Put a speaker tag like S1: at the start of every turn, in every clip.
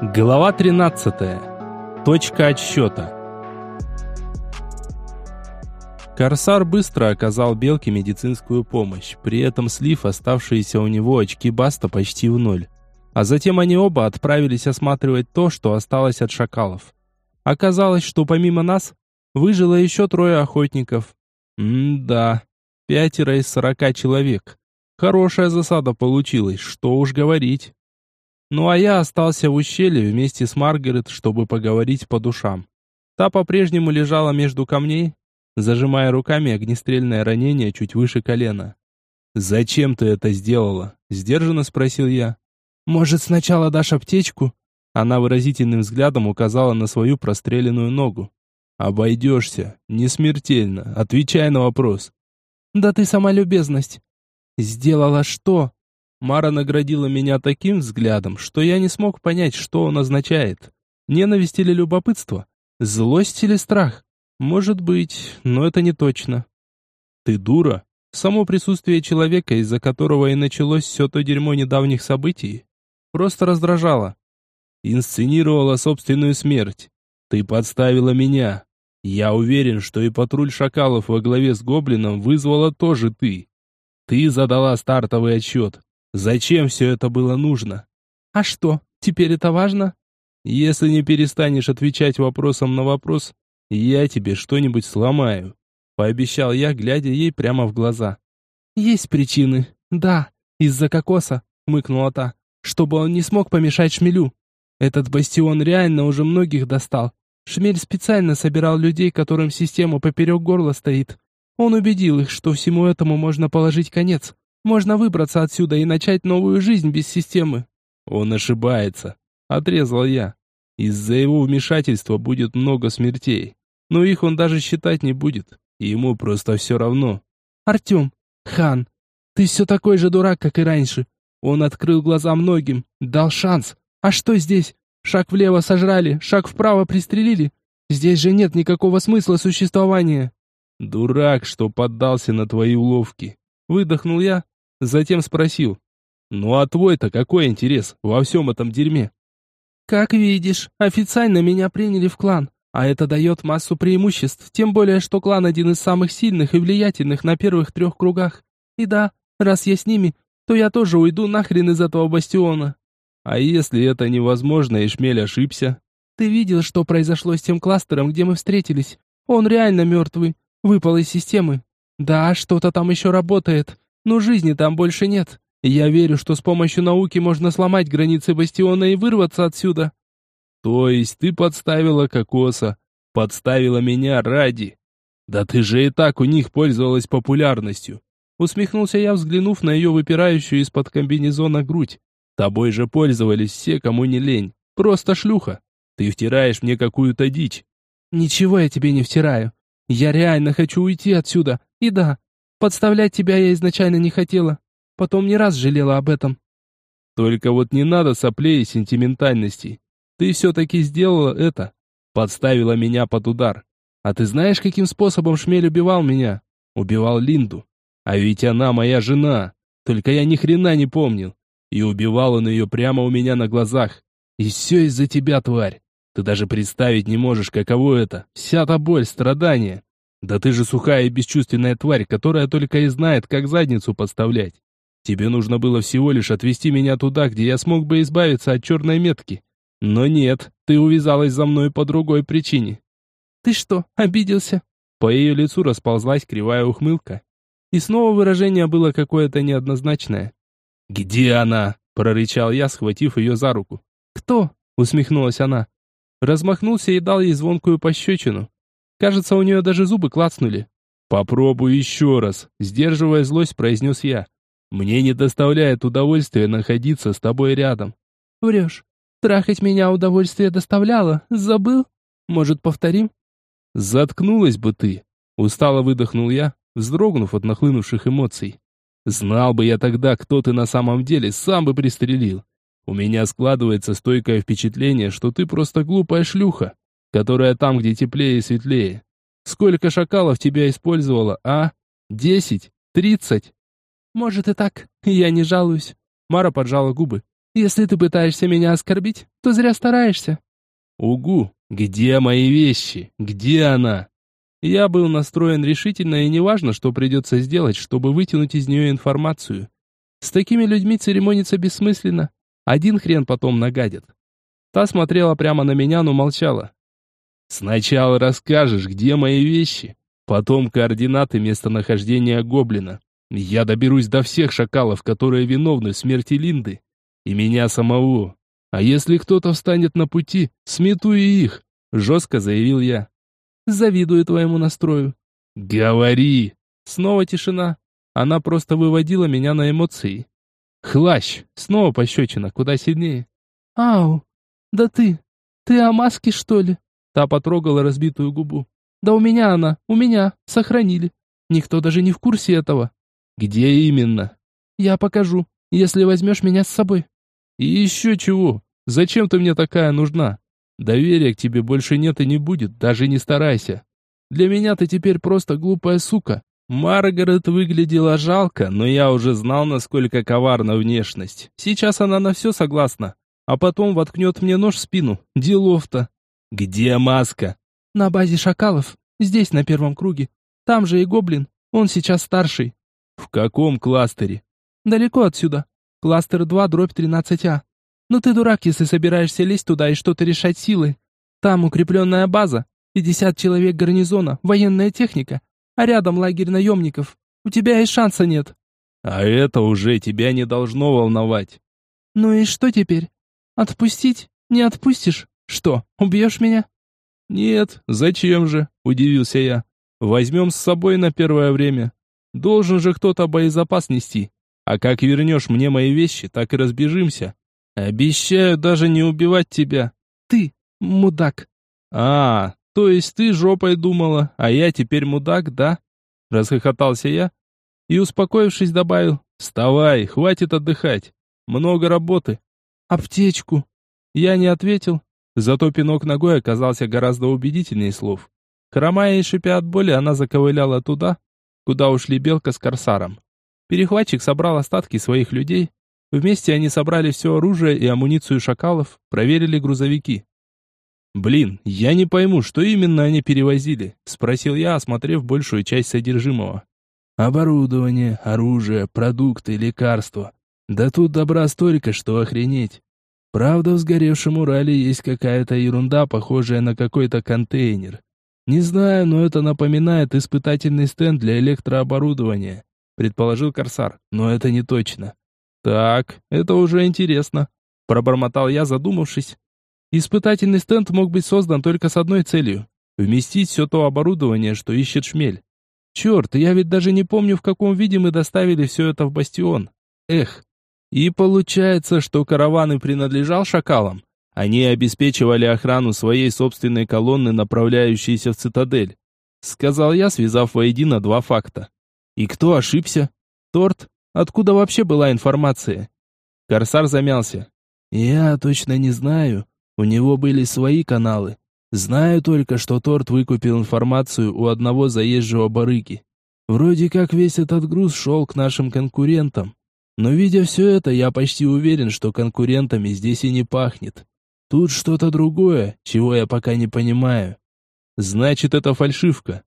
S1: Глава 13. Точка отсчета. Корсар быстро оказал Белке медицинскую помощь, при этом слив оставшиеся у него очки Баста почти в ноль. А затем они оба отправились осматривать то, что осталось от шакалов. Оказалось, что помимо нас, выжило еще трое охотников. М-да, пятеро из сорока человек. Хорошая засада получилась, что уж говорить. Ну а я остался в ущелье вместе с Маргарет, чтобы поговорить по душам. Та по-прежнему лежала между камней, зажимая руками огнестрельное ранение чуть выше колена. «Зачем ты это сделала?» – сдержанно спросил я. «Может, сначала дашь аптечку?» Она выразительным взглядом указала на свою простреленную ногу. «Обойдешься. Не смертельно. Отвечай на вопрос». «Да ты сама любезность». «Сделала что?» Мара наградила меня таким взглядом, что я не смог понять, что он означает. Ненависть или любопытство? Злость или страх? Может быть, но это не точно. Ты дура? Само присутствие человека, из-за которого и началось все то дерьмо недавних событий, просто раздражало. Инсценировала собственную смерть. Ты подставила меня. Я уверен, что и патруль шакалов во главе с гоблином вызвала тоже ты. Ты задала стартовый отсчет. Зачем все это было нужно? А что, теперь это важно? Если не перестанешь отвечать вопросом на вопрос, я тебе что-нибудь сломаю. Пообещал я, глядя ей прямо в глаза. Есть причины. Да, из-за кокоса, хмыкнула та, чтобы он не смог помешать шмелю. Этот бастион реально уже многих достал. Шмель специально собирал людей, которым система поперек горла стоит. Он убедил их, что всему этому можно положить конец. Можно выбраться отсюда и начать новую жизнь без системы. Он ошибается, отрезал я. Из-за его вмешательства будет много смертей. Но их он даже считать не будет. Ему просто все равно. Артем, Хан, ты все такой же дурак, как и раньше. Он открыл глаза многим, дал шанс. А что здесь? Шаг влево сожрали, шаг вправо пристрелили. Здесь же нет никакого смысла существования. Дурак, что поддался на твои уловки. Выдохнул я, затем спросил. «Ну а твой-то какой интерес во всем этом дерьме?» «Как видишь, официально меня приняли в клан, а это дает массу преимуществ, тем более, что клан один из самых сильных и влиятельных на первых трех кругах. И да, раз я с ними, то я тоже уйду нахрен из этого бастиона». «А если это невозможно и Шмель ошибся?» «Ты видел, что произошло с тем кластером, где мы встретились? Он реально мертвый, выпал из системы. Да, что-то там еще работает, но жизни там больше нет. Я верю, что с помощью науки можно сломать границы бастиона и вырваться отсюда. То есть ты подставила кокоса, подставила меня ради. Да ты же и так у них пользовалась популярностью. Усмехнулся я, взглянув на ее выпирающую из-под комбинезона грудь. Тобой же пользовались все, кому не лень. Просто шлюха. Ты втираешь мне какую-то дичь. Ничего я тебе не втираю. Я реально хочу уйти отсюда. И да, подставлять тебя я изначально не хотела. Потом не раз жалела об этом. Только вот не надо соплей и сентиментальностей. Ты все-таки сделала это. Подставила меня под удар. А ты знаешь, каким способом Шмель убивал меня? Убивал Линду. А ведь она моя жена. Только я ни хрена не помнил. И убивал он ее прямо у меня на глазах. И все из-за тебя, тварь. Ты даже представить не можешь, каково это. Вся та боль, страдания. Да ты же сухая и бесчувственная тварь, которая только и знает, как задницу подставлять. Тебе нужно было всего лишь отвезти меня туда, где я смог бы избавиться от черной метки. Но нет, ты увязалась за мной по другой причине. Ты что, обиделся? По ее лицу расползлась кривая ухмылка. И снова выражение было какое-то неоднозначное. «Где она?» – прорычал я, схватив ее за руку. «Кто?» – усмехнулась она. Размахнулся и дал ей звонкую пощечину. Кажется, у нее даже зубы клацнули. «Попробуй еще раз», — сдерживая злость, произнес я. «Мне не доставляет удовольствия находиться с тобой рядом». «Врешь. Трахать меня удовольствие доставляло. Забыл? Может, повторим?» «Заткнулась бы ты», — устало выдохнул я, вздрогнув от нахлынувших эмоций. «Знал бы я тогда, кто ты на самом деле, сам бы пристрелил. У меня складывается стойкое впечатление, что ты просто глупая шлюха, которая там, где теплее и светлее. Сколько шакалов тебя использовала, а? Десять? Тридцать?» «Может и так, я не жалуюсь». Мара поджала губы.
S2: Если ты пытаешься меня оскорбить, то зря стараешься».
S1: «Угу, где мои вещи? Где она?» Я был настроен решительно, и неважно, что придется сделать, чтобы вытянуть из нее информацию. С такими людьми церемониться бессмысленно. Один хрен потом нагадит. Та смотрела прямо на меня, но молчала. «Сначала расскажешь, где мои вещи, потом координаты местонахождения гоблина. Я доберусь до всех шакалов, которые виновны в смерти Линды, и меня самого. А если кто-то встанет на пути, смету и их», — жестко заявил я.
S2: «Завидую твоему настрою».
S1: «Говори!»
S2: Снова тишина. Она просто выводила меня на эмоции. Хлащ! Снова пощечина, куда сильнее. «Ау! Да ты! Ты о маске, что ли?» Та потрогала разбитую губу. «Да у меня она, у меня, сохранили. Никто даже не в курсе этого».
S1: «Где именно?»
S2: «Я покажу, если возьмешь меня с собой».
S1: «И еще чего? Зачем ты мне такая нужна? Доверия к тебе больше нет и не будет, даже не старайся. Для меня ты теперь просто глупая сука, Маргарет выглядела жалко, но я уже знал, насколько коварна внешность. Сейчас она на все согласна, а потом воткнет мне нож в спину. Делов-то. Где маска?
S2: На базе шакалов, здесь на первом круге. Там же и гоблин, он сейчас старший.
S1: В каком кластере?
S2: Далеко отсюда. Кластер 2, дробь 13А. Ну ты дурак, если собираешься лезть туда и что-то решать силой. Там укрепленная база, 50 человек гарнизона, военная техника а рядом лагерь наемников. У тебя и шанса нет».
S1: «А это уже тебя не должно волновать».
S2: «Ну и что теперь? Отпустить? Не отпустишь? Что, убьешь меня?»
S1: «Нет, зачем же?» – удивился я. «Возьмем с собой на первое время. Должен же кто-то боезапас нести. А как вернешь мне мои вещи, так и разбежимся. Обещаю даже не убивать тебя».
S2: «Ты, мудак».
S1: «А, то есть ты жопой думала, а я теперь мудак, да? Расхохотался я и, успокоившись, добавил: "Вставай, хватит отдыхать. Много работы.
S2: Аптечку".
S1: Я не ответил, зато пинок ногой оказался гораздо убедительнее слов. Хромая и шипя от боли, она заковыляла туда, куда ушли Белка с Корсаром. Перехватчик собрал остатки своих людей. Вместе они собрали все оружие и амуницию шакалов, проверили грузовики. «Блин, я не пойму, что именно они перевозили?» — спросил я, осмотрев большую часть содержимого. «Оборудование, оружие, продукты, лекарства. Да тут добра столько, что охренеть. Правда, в сгоревшем Урале есть какая-то ерунда, похожая на какой-то контейнер. Не знаю, но это напоминает испытательный стенд для электрооборудования», — предположил Корсар, но это не точно. «Так, это уже интересно», — пробормотал я, задумавшись, Испытательный стенд мог быть создан только с одной целью – вместить все то оборудование, что ищет шмель. Черт, я ведь даже не помню, в каком виде мы доставили все это в бастион. Эх. И получается, что караван и принадлежал шакалам. Они обеспечивали охрану своей собственной колонны, направляющейся в цитадель. Сказал я, связав воедино два факта. И кто ошибся? Торт? Откуда вообще была информация? Корсар замялся. Я точно не знаю, у него были свои каналы. Знаю только, что Торт выкупил информацию у одного заезжего барыги. Вроде как весь этот груз шел к нашим конкурентам. Но видя все это, я почти уверен, что конкурентами здесь и не пахнет. Тут что-то другое, чего я пока не понимаю. Значит, это фальшивка.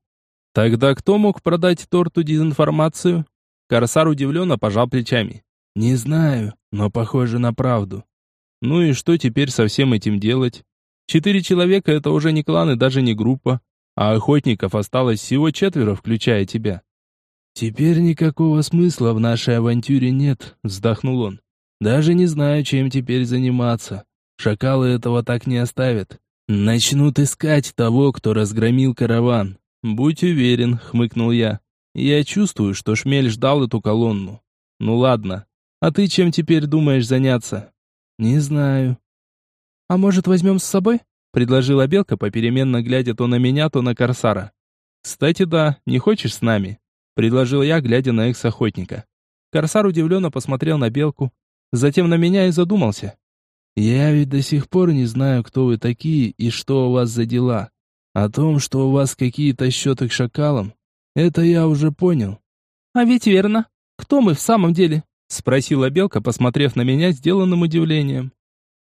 S1: Тогда кто мог продать Торту дезинформацию? Корсар удивленно пожал плечами. Не знаю, но похоже на правду. Ну и что теперь со всем этим делать? Четыре человека — это уже не клан и даже не группа, а охотников осталось всего четверо, включая тебя. «Теперь никакого смысла в нашей авантюре нет», — вздохнул он. «Даже не знаю, чем теперь заниматься. Шакалы этого так не оставят. Начнут искать того, кто разгромил караван. Будь уверен», — хмыкнул я. «Я чувствую, что Шмель ждал эту колонну. Ну ладно. А ты чем теперь думаешь заняться?» «Не знаю». «А может, возьмем с собой?» — предложила Белка, попеременно глядя то на меня, то на Корсара. «Кстати, да, не хочешь с нами?» — предложил я, глядя на экс-охотника. Корсар удивленно посмотрел на Белку, затем на меня и задумался. «Я ведь до сих пор не знаю, кто вы такие и что у вас за дела. О том, что у вас какие-то счеты к шакалам, это я уже понял».
S2: «А ведь верно. Кто мы в самом деле?»
S1: Спросила Белка, посмотрев на меня сделанным удивлением.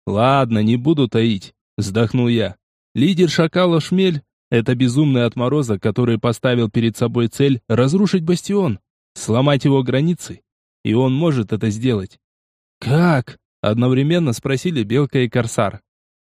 S1: Ладно, не буду таить, вздохнул я. Лидер шакалов Шмель — это безумный отморозок, который поставил перед собой цель разрушить бастион, сломать его границы. И он может это сделать. «Как?» — одновременно спросили Белка и Корсар.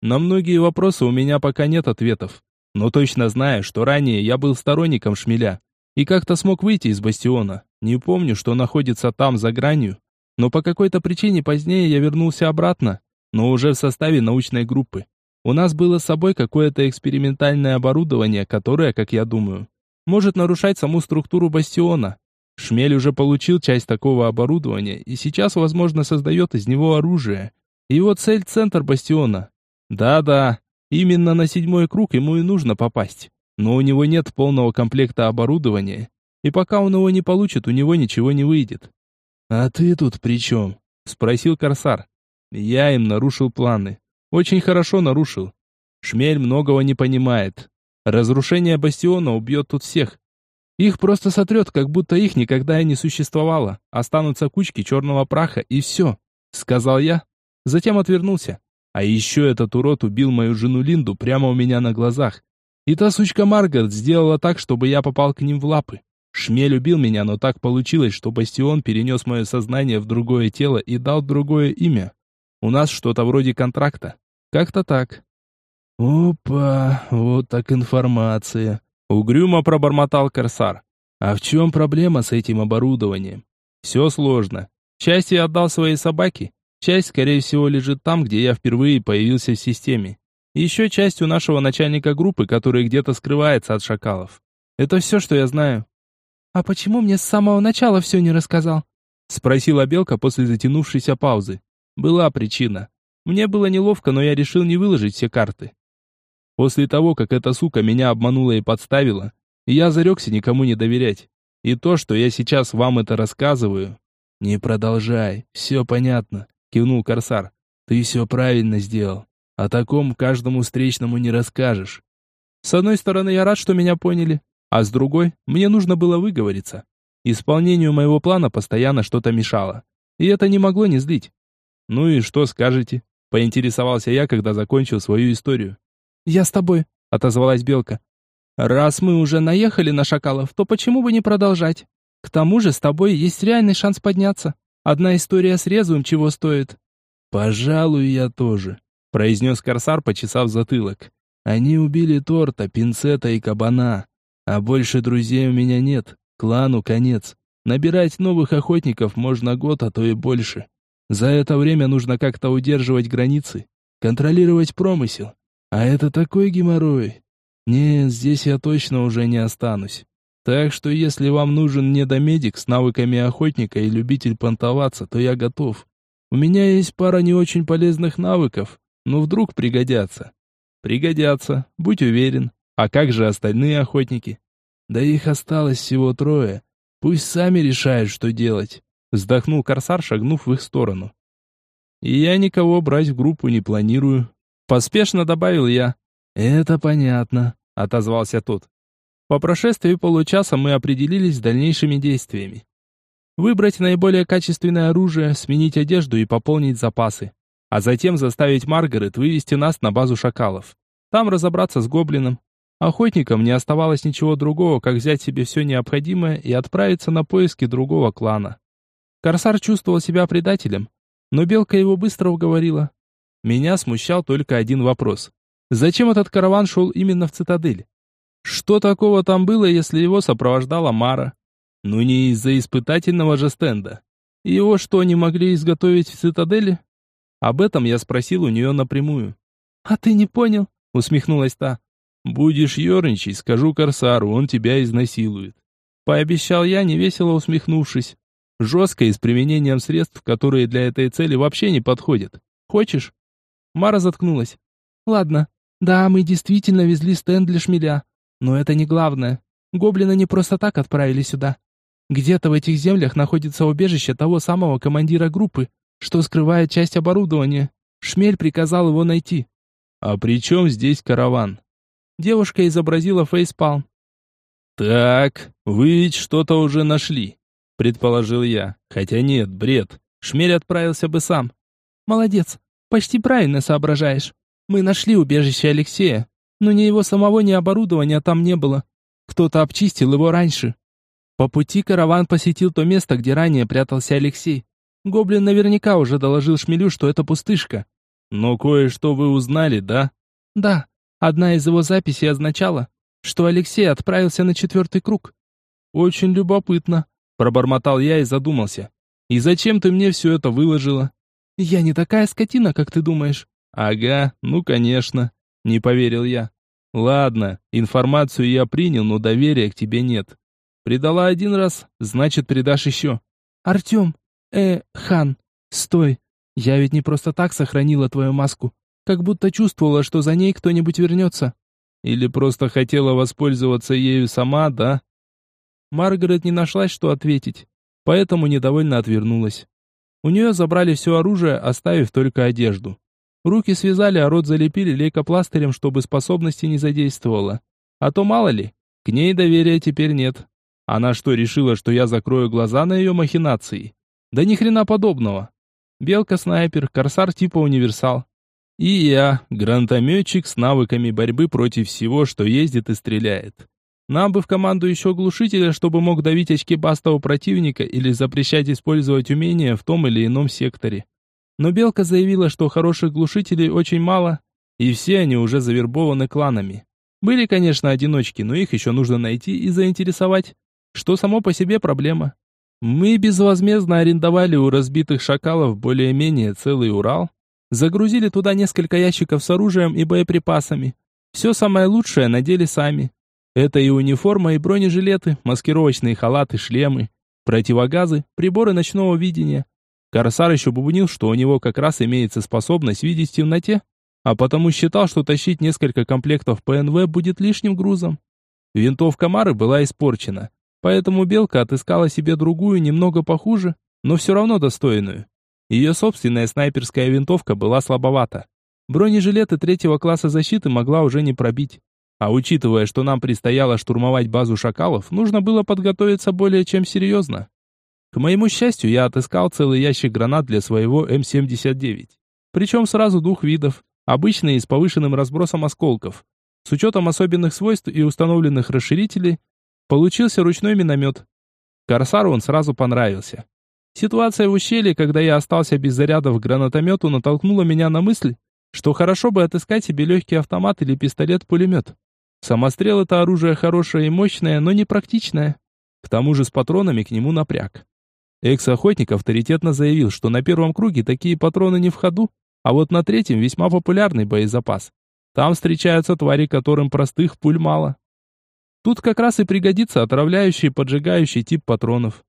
S1: На многие вопросы у меня пока нет ответов, но точно знаю, что ранее я был сторонником Шмеля и как-то смог выйти из бастиона. Не помню, что находится там за гранью, но по какой-то причине позднее я вернулся обратно, но уже в составе научной группы. У нас было с собой какое-то экспериментальное оборудование, которое, как я думаю, может нарушать саму структуру бастиона. Шмель уже получил часть такого оборудования и сейчас, возможно, создает из него оружие. Его цель — центр бастиона. Да-да, именно на седьмой круг ему и нужно попасть. Но у него нет полного комплекта оборудования, и пока он его не получит, у него ничего не выйдет. «А ты тут при чем?» — спросил Корсар. Я им нарушил планы. Очень хорошо нарушил. Шмель многого не понимает. Разрушение бастиона убьет тут всех. Их просто сотрет, как будто их никогда и не существовало. Останутся кучки черного праха и все, сказал я. Затем отвернулся. А еще этот урод убил мою жену Линду прямо у меня на глазах. И та сучка Маргарет сделала так, чтобы я попал к ним в лапы. Шмель убил меня, но так получилось, что Бастион перенес мое сознание в другое тело и дал другое имя. У нас что-то вроде контракта. Как-то так. Опа, вот так информация. Угрюмо пробормотал Корсар. А в чем проблема с этим оборудованием? Все сложно. Часть я отдал своей собаке, часть, скорее всего, лежит там, где я впервые появился в системе. Еще часть у нашего начальника группы, который где-то скрывается от шакалов. Это все, что я знаю. «А почему мне с самого начала все не рассказал?» Спросила Белка после затянувшейся паузы. Была причина. Мне было неловко, но я решил не выложить все карты. После того, как эта сука меня обманула и подставила, я зарекся никому не доверять. И то, что я сейчас вам это рассказываю... «Не продолжай, все понятно», — кивнул Корсар. «Ты все правильно сделал. О таком каждому встречному не расскажешь». С одной стороны, я рад, что меня поняли. А с другой, мне нужно было выговориться. Исполнению моего плана постоянно что-то мешало. И это не могло не злить. «Ну и что скажете?» — поинтересовался я, когда закончил свою историю. «Я с тобой», — отозвалась Белка. «Раз мы уже наехали на шакалов, то почему бы не продолжать? К тому же с тобой есть реальный шанс подняться. Одна история с резвым чего стоит». «Пожалуй, я тоже», — произнес Корсар, почесав затылок. «Они убили торта, пинцета и кабана. А больше друзей у меня нет. Клану конец. Набирать новых охотников можно год, а то и больше. За это время нужно как-то удерживать границы, контролировать промысел. А это такой геморрой. Нет, здесь я точно уже не останусь. Так что если вам нужен недомедик с навыками охотника и любитель понтоваться, то я готов. У меня есть пара не очень полезных навыков, но вдруг пригодятся. Пригодятся, будь уверен. А как же остальные охотники? Да их осталось всего трое. Пусть сами решают, что делать. Вздохнул Корсар, шагнув в их сторону. Я никого брать в группу не планирую. Поспешно добавил я. Это понятно, отозвался тот. По прошествии получаса мы определились с дальнейшими действиями. Выбрать наиболее качественное оружие, сменить одежду и пополнить запасы. А затем заставить Маргарет вывести нас на базу шакалов. Там разобраться с гоблином, Охотникам не оставалось ничего другого, как взять себе все необходимое и отправиться на поиски другого клана. Корсар чувствовал себя предателем, но Белка его быстро уговорила. Меня смущал только один вопрос. Зачем этот караван шел именно в цитадель? Что такого там было, если его сопровождала Мара? Ну не из-за испытательного же стенда. Его что, не могли изготовить в цитадели? Об этом я спросил у нее напрямую. «А ты не понял?» — усмехнулась та. «Будешь ерничать, скажу Корсару, он тебя изнасилует». Пообещал я, невесело усмехнувшись. Жестко и с применением средств, которые для этой цели вообще не подходят. Хочешь? Мара заткнулась. Ладно. Да, мы действительно везли стенд для шмеля. Но это не главное. Гоблины не просто так отправили сюда. Где-то в этих землях находится убежище того самого командира группы, что скрывает часть оборудования. Шмель приказал его найти. А при чем здесь караван? Девушка изобразила фейспалм. «Так, вы ведь что-то уже нашли», — предположил я. «Хотя нет, бред.
S2: Шмель отправился бы сам. Молодец, почти правильно соображаешь. Мы нашли убежище Алексея, но ни его самого, ни оборудования там не было. Кто-то обчистил его раньше. По пути караван посетил то место, где ранее прятался Алексей. Гоблин наверняка уже доложил Шмелю, что это пустышка.
S1: Но кое-что вы узнали, да?
S2: Да. Одна из его записей означала, что Алексей отправился на четвертый круг.
S1: Очень любопытно, пробормотал я и задумался. И зачем ты мне все это выложила?
S2: Я не такая скотина, как ты думаешь.
S1: Ага, ну конечно, не поверил я. Ладно, информацию я принял, но доверия к тебе нет. Предала один раз, значит, предашь еще.
S2: Артем, э, Хан, стой. Я ведь не просто так сохранила твою маску. Как будто чувствовала, что за ней кто-нибудь вернется.
S1: Или просто хотела воспользоваться ею сама, да?
S2: Маргарет не нашлась, что ответить, поэтому недовольно отвернулась. У нее забрали все оружие, оставив только одежду. Руки связали, а рот залепили лейкопластырем, чтобы способности не задействовала. А то мало ли, к ней доверия теперь нет. Она что, решила, что я закрою глаза на ее махинации? Да ни хрена подобного. Белка-снайпер, корсар типа универсал.
S1: И я, гранатометчик с навыками борьбы против всего, что ездит и стреляет. Нам бы в команду еще глушителя, чтобы мог давить очки бастового противника или запрещать использовать умения в том или ином секторе. Но Белка заявила, что хороших глушителей очень мало, и все они уже завербованы кланами. Были, конечно, одиночки, но их еще нужно найти и заинтересовать, что само по себе проблема. Мы безвозмездно арендовали у разбитых шакалов более-менее целый Урал, загрузили туда несколько ящиков с оружием и боеприпасами. Все самое лучшее надели сами. Это и униформа, и бронежилеты, маскировочные халаты, шлемы, противогазы, приборы ночного видения, Корсар еще бубнил, что у него как раз имеется способность видеть в темноте, а потому считал, что тащить несколько комплектов ПНВ будет лишним грузом. Винтовка Мары была испорчена, поэтому Белка отыскала себе другую, немного похуже, но все равно достойную. Ее собственная снайперская винтовка была слабовата. Бронежилеты третьего класса защиты могла уже не пробить. А учитывая, что нам предстояло штурмовать базу шакалов, нужно было подготовиться более чем серьезно. К моему счастью, я отыскал целый ящик гранат для своего М79. Причем сразу двух видов, обычные с повышенным разбросом осколков. С учетом особенных свойств и установленных расширителей, получился ручной миномет. Корсару он сразу понравился. Ситуация в ущелье, когда я остался без зарядов к гранатомету, натолкнула меня на мысль, что хорошо бы отыскать себе легкий автомат или пистолет-пулемет. Самострел это оружие хорошее и мощное, но не практичное. К тому же с патронами к нему напряг. Экс-охотник авторитетно заявил, что на первом круге такие патроны не в ходу, а вот на третьем весьма популярный боезапас. Там встречаются твари, которым простых пуль мало. Тут как раз и пригодится отравляющий и поджигающий тип патронов.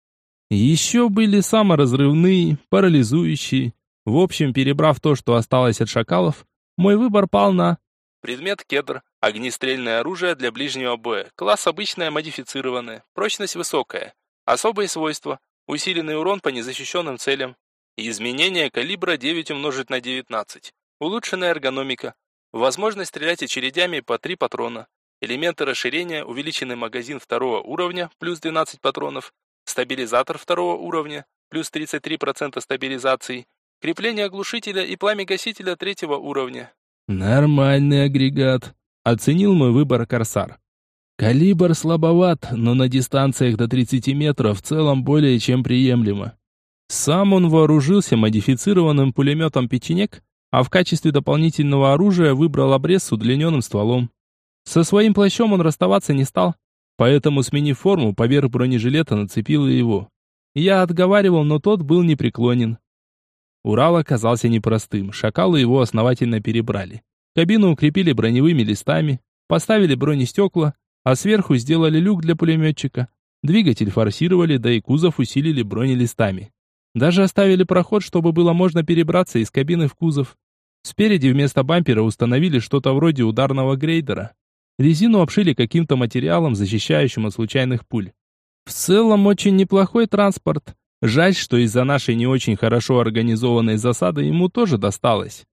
S1: Еще были саморазрывные, парализующие. В общем, перебрав то, что осталось от шакалов, мой выбор пал на... Предмет кедр. Огнестрельное оружие для ближнего боя. Класс обычное модифицированное. Прочность высокая. Особые свойства. Усиленный урон по незащищенным целям. Изменение калибра 9 умножить на 19. Улучшенная эргономика. Возможность стрелять очередями по 3 патрона. Элементы расширения, увеличенный магазин второго уровня, плюс 12 патронов. Стабилизатор второго уровня, плюс 33% стабилизации. Крепление глушителя и пламя-гасителя третьего уровня. Нормальный агрегат. Оценил мой выбор Корсар. Калибр слабоват, но на дистанциях до 30 метров в целом более чем приемлемо. Сам он вооружился модифицированным пулеметом «Печенек», а в качестве дополнительного оружия выбрал обрез с удлиненным стволом. Со своим плащом он расставаться не стал, поэтому, сменив форму, поверх бронежилета нацепил его. Я отговаривал, но тот был непреклонен. Урал оказался непростым, шакалы его основательно перебрали. Кабину укрепили броневыми листами, поставили бронестекла, а сверху сделали люк для пулеметчика. Двигатель форсировали, да и кузов усилили бронелистами. Даже оставили проход, чтобы было можно перебраться из кабины в кузов. Спереди вместо бампера установили что-то вроде ударного грейдера. Резину обшили каким-то материалом, защищающим от случайных пуль. В целом очень неплохой транспорт. Жаль, что из-за нашей не очень хорошо организованной засады ему тоже досталось.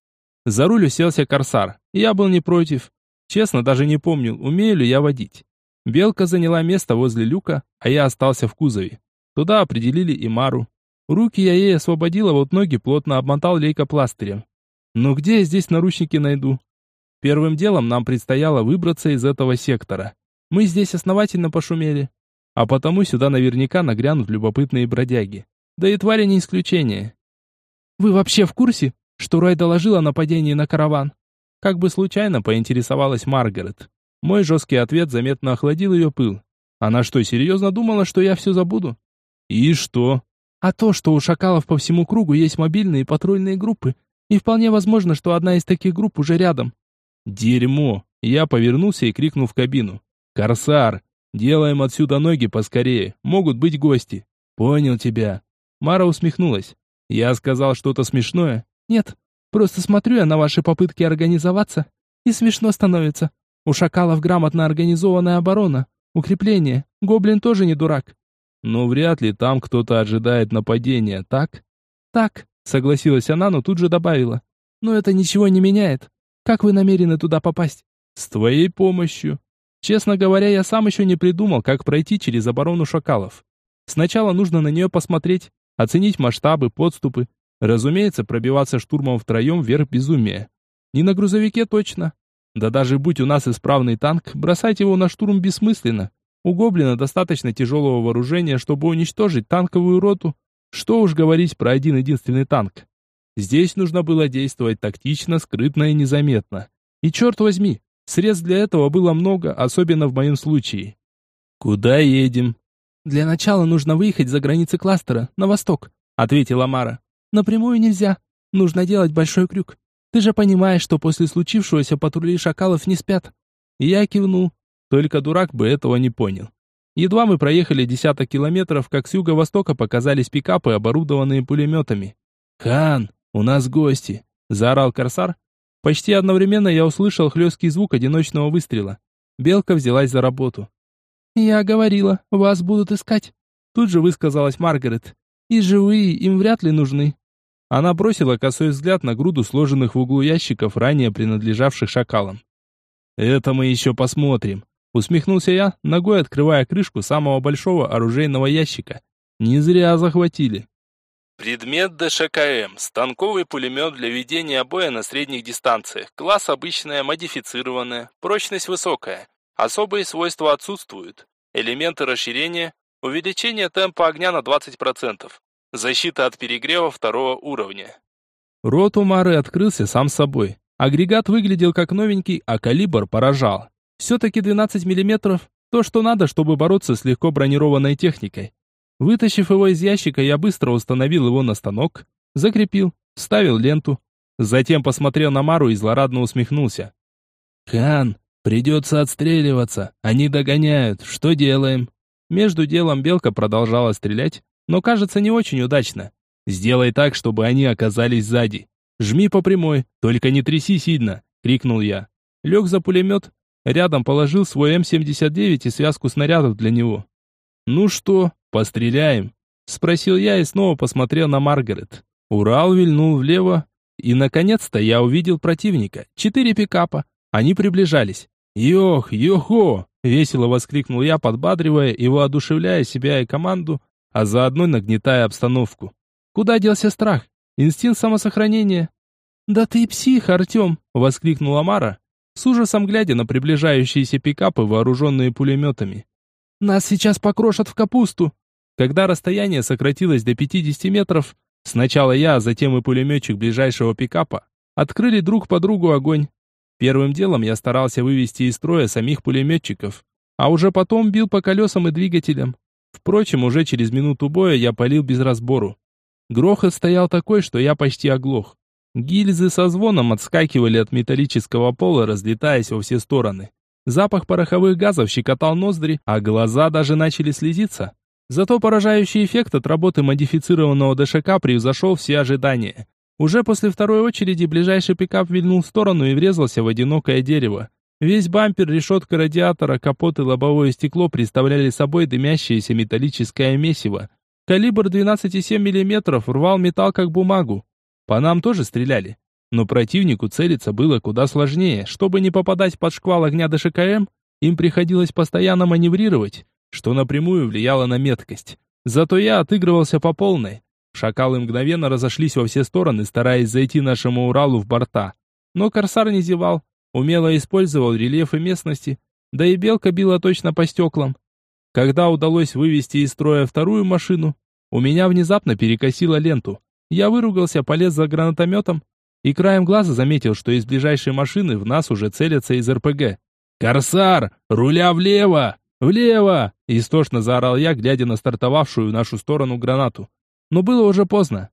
S1: За руль уселся корсар. Я был не против. Честно, даже не помнил, умею ли я водить. Белка заняла место возле люка, а я остался в кузове. Туда определили и Мару. Руки я ей освободил, а вот ноги плотно обмотал лейкопластырем. Но где я здесь наручники найду? Первым делом нам предстояло выбраться из этого сектора. Мы здесь основательно пошумели. А потому сюда наверняка нагрянут любопытные бродяги. Да и твари не исключение. «Вы вообще в курсе, что Рой доложил о нападении на караван?» Как бы случайно поинтересовалась Маргарет. Мой жесткий ответ заметно охладил ее пыл. Она что, серьезно думала, что я все забуду? И что? А то, что у шакалов по всему кругу есть мобильные патрульные группы, и вполне возможно, что одна из таких групп уже рядом. Дерьмо! Я повернулся и крикнул в кабину. «Корсар! Делаем отсюда ноги поскорее, могут быть гости!» «Понял тебя!» Мара усмехнулась. «Я сказал что-то смешное?» «Нет, просто смотрю я на ваши попытки организоваться, и смешно становится. У шакалов грамотно организованная оборона, укрепление, гоблин тоже не дурак». «Но вряд ли там кто-то ожидает нападения, так?» «Так», согласилась она, но тут же добавила. «Но это ничего не меняет. Как вы намерены туда попасть?» «С твоей помощью». Честно говоря, я сам еще не придумал, как пройти через оборону шакалов. Сначала нужно на нее посмотреть, оценить масштабы, подступы. Разумеется, пробиваться штурмом втроем вверх безумия. Не на грузовике точно. Да даже будь у нас исправный танк, бросать его на штурм бессмысленно. У гоблина достаточно тяжелого вооружения, чтобы уничтожить танковую роту. Что уж говорить про один единственный танк. Здесь нужно было действовать тактично, скрытно и незаметно. И черт возьми, Средств для этого было много, особенно в моем случае. «Куда едем?» «Для начала нужно выехать за границы кластера, на восток», — ответила Мара. «Напрямую нельзя. Нужно делать большой крюк. Ты же понимаешь, что после случившегося патрули шакалов не спят». Я кивнул. Только дурак бы этого не понял. Едва мы проехали десяток километров, как с юго-востока показались пикапы, оборудованные пулеметами. «Хан, у нас гости!» — заорал корсар, Почти одновременно я услышал хлесткий звук одиночного выстрела. Белка взялась за работу. «Я говорила, вас будут искать», — тут же высказалась Маргарет. «И живые им вряд ли нужны». Она бросила косой взгляд на груду сложенных в углу ящиков, ранее принадлежавших шакалам. «Это мы еще посмотрим», — усмехнулся я, ногой открывая крышку самого большого оружейного ящика. «Не зря захватили».
S2: Предмет ДШКМ. Станковый пулемет для ведения боя на средних дистанциях. Класс обычная, модифицированная. Прочность высокая. Особые свойства отсутствуют. Элементы расширения. Увеличение темпа огня на 20%. Защита от перегрева второго уровня.
S1: Рот у Мары открылся сам собой. Агрегат выглядел как новенький, а калибр поражал. Все-таки 12 мм – то, что надо, чтобы бороться с легко бронированной техникой. Вытащив его из ящика, я быстро установил его на станок, закрепил, вставил ленту. Затем посмотрел на Мару и злорадно усмехнулся. «Хан, придется отстреливаться, они догоняют, что делаем?» Между делом белка продолжала стрелять, но кажется не очень удачно. «Сделай так, чтобы они оказались сзади. Жми по прямой, только не тряси сильно!» — крикнул я. Лег за пулемет, рядом положил свой М-79 и связку снарядов для него. «Ну что, «Постреляем?» — спросил я и снова посмотрел на Маргарет. Урал вильнул влево, и, наконец-то, я увидел противника. Четыре пикапа. Они приближались. «Йох, йохо!» — весело воскликнул я, подбадривая и воодушевляя себя и команду, а заодно нагнетая обстановку. Куда делся страх? Инстинкт самосохранения? «Да ты псих, Артем!» — воскликнула Мара, с ужасом глядя на приближающиеся пикапы, вооруженные пулеметами. «Нас сейчас покрошат в капусту!» Когда расстояние сократилось до 50 метров, сначала я, а затем и пулеметчик ближайшего пикапа открыли друг по другу огонь. Первым делом я старался вывести из строя самих пулеметчиков, а уже потом бил по колесам и двигателям. Впрочем, уже через минуту боя я палил без разбору. Грохот стоял такой, что я почти оглох. Гильзы со звоном отскакивали от металлического пола, разлетаясь во все стороны. Запах пороховых газов щекотал ноздри, а глаза даже начали слезиться. Зато поражающий эффект от работы модифицированного ДШК превзошел все ожидания. Уже после второй очереди ближайший пикап вильнул в сторону и врезался в одинокое дерево. Весь бампер, решетка радиатора, капот и лобовое стекло представляли собой дымящееся металлическое месиво. Калибр 12,7 мм рвал металл как бумагу. По нам тоже стреляли. Но противнику целиться было куда сложнее. Чтобы не попадать под шквал огня ДШКМ, им приходилось постоянно маневрировать, что напрямую влияло на меткость. Зато я отыгрывался по полной. Шакалы мгновенно разошлись во все стороны, стараясь зайти нашему Уралу в борта. Но корсар не зевал, умело использовал рельефы местности, да и белка била точно по стеклам. Когда удалось вывести из строя вторую машину, у меня внезапно перекосило ленту. Я выругался, полез за гранатометом и краем глаза заметил, что из ближайшей машины в нас уже целятся из РПГ. «Корсар! Руля влево! Влево!» Истошно заорал я, глядя на стартовавшую в нашу сторону гранату. Но было уже поздно.